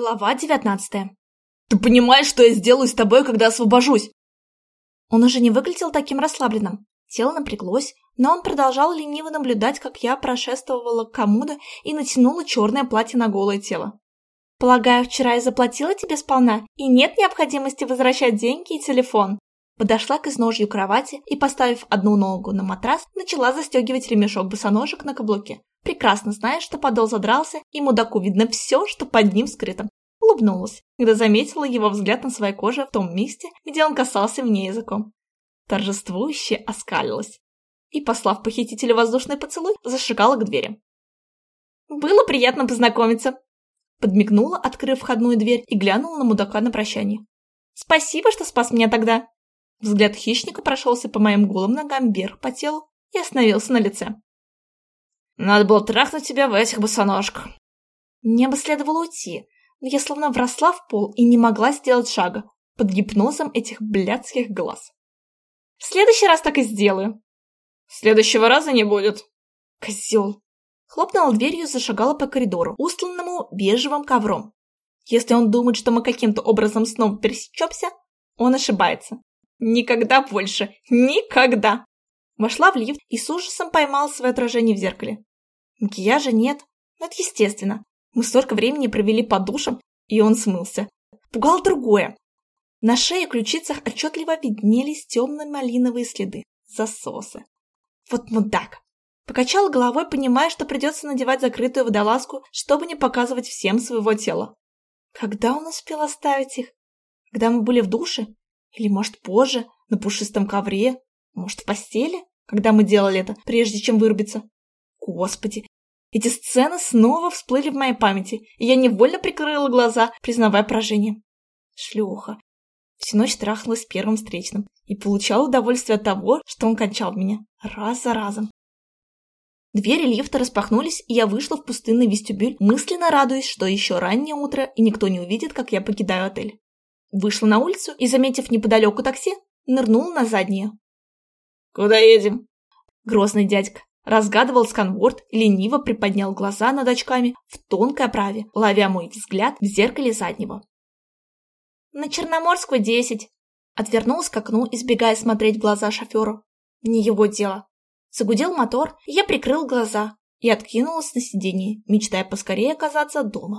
Глава девятнадцатая. «Ты понимаешь, что я сделаю с тобой, когда освобожусь?» Он уже не выглядел таким расслабленным. Тело напряглось, но он продолжал лениво наблюдать, как я прошествовала к комоду и натянула черное платье на голое тело. «Полагаю, вчера я заплатила тебе сполна, и нет необходимости возвращать деньги и телефон». Подошла к изножью кровати и, поставив одну ногу на матрас, начала застегивать ремешок босоножек на каблуке прекрасно зная, что подол задрался, и мудаку видно все, что под ним скрыто. Улыбнулась, когда заметила его взгляд на своей коже в том месте, где он касался мне языком. Торжествующе оскалилась. И, послав похитителю воздушный поцелуй, зашагала к двери. «Было приятно познакомиться!» Подмигнула, открыв входную дверь, и глянула на мудака на прощание. «Спасибо, что спас меня тогда!» Взгляд хищника прошелся по моим голым ногам вверх по телу и остановился на лице. Надо было трахнуть тебя в этих босоножках. Мне бы следовало уйти, но я словно вросла в пол и не могла сделать шага под гипнозом этих блядских глаз. В следующий раз так и сделаю. Следующего раза не будет. Козел. Хлопнула дверью и зашагала по коридору, устланному бежевым ковром. Если он думает, что мы каким-то образом снова пересечемся, он ошибается. Никогда больше. Никогда. Вошла в лифт и с ужасом поймала свое отражение в зеркале. Макияжа нет. Но это естественно. Мы столько времени провели под душем, и он смылся. Пугало другое. На шее и ключицах отчетливо виднелись темно-малиновые следы. Засосы. Вот мудак. Покачала головой, понимая, что придется надевать закрытую водолазку, чтобы не показывать всем своего тела. Когда он успел оставить их? Когда мы были в душе? Или, может, позже, на пушистом ковре? Может, в постели? Когда мы делали это, прежде чем вырубиться? Господи, эти сцены снова всплыли в моей памяти, и я невольно прикрыла глаза, признавая поражение. Шлюха. Всю ночь трахалась с первым встречным и получала удовольствие от того, что он кончал меня раз за разом. Двери лифта распахнулись, и я вышла в пустынный вестибюль, мысленно радуясь, что еще раннее утро, и никто не увидит, как я покидаю отель. Вышла на улицу и, заметив неподалеку такси, нырнула на заднее. «Куда едем?» Грозный дядька разгадывал сканворд лениво приподнял глаза над очками в тонкой оправе, ловя мой взгляд в зеркале заднего. «На Черноморскую, десять!» Отвернулась к окну, избегая смотреть в глаза шоферу. Не его дело. Загудел мотор, я прикрыл глаза и откинулась на сиденье, мечтая поскорее оказаться дома.